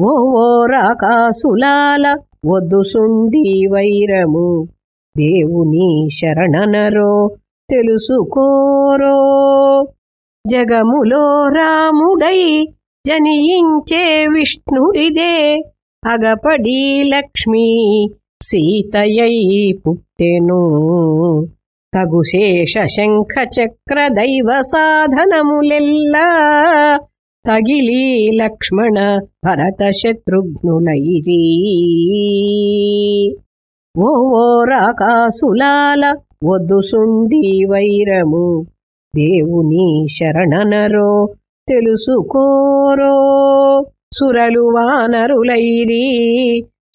ఓ ఓ రాకాసులాల వద్దు సుండి వైరము. దేవుని శరణనరో తెలుసుకోరో. జగములో రాముడై జనియించే విష్ణుడిదే. అగపడి లక్ష్మీ సీతయై పుట్టెను. తగుశేష శంఖ చక్ర దైవ సాధనములెల్లా తగిలి లక్ష్మణ భరత శత్రుఘ్నులైరీ. ఓ రాకాసులాల వద్దు సుండి వైరము దేవుని శరణనరో తెలుసుకోరో. సురలు వానరులైరి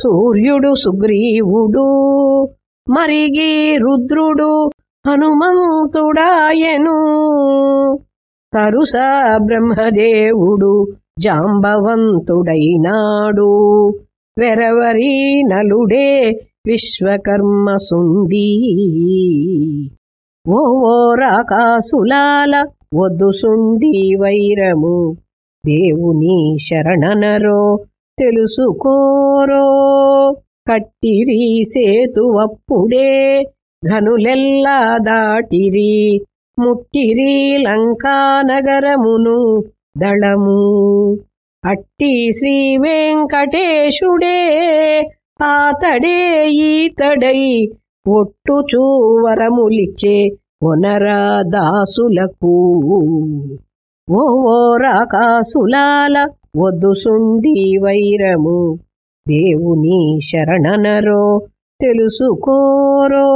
సూర్యుడు సుగ్రీవుడు మరిగి రుద్రుడు హనుమంతుడాయను. తరుసా బ్రహ్మదేవుడు జాంబవంతుడైనాడు. వెరవరి నలుడే విశ్వకర్మ సుంది. ఓ ఓ రాకాసులాల వద్దు సుండి వైరము దేవుని శరణనరో తెలుసుకోరో. కట్టిరి సేతువప్పుడే ఘనులెల్లా దాటిరి ముట్టిరి లంకానగరమును దళము. అట్టి శ్రీ వెంకటేశుడే ఆతడే ఈతడై ఒట్టు చూవరములిచ్చే ఒనరా దాసులకు ఓ ఓ రాకాసులాల వద్దు సుండి వైరము దేవుని శరణనరో తెలుసుకోరో.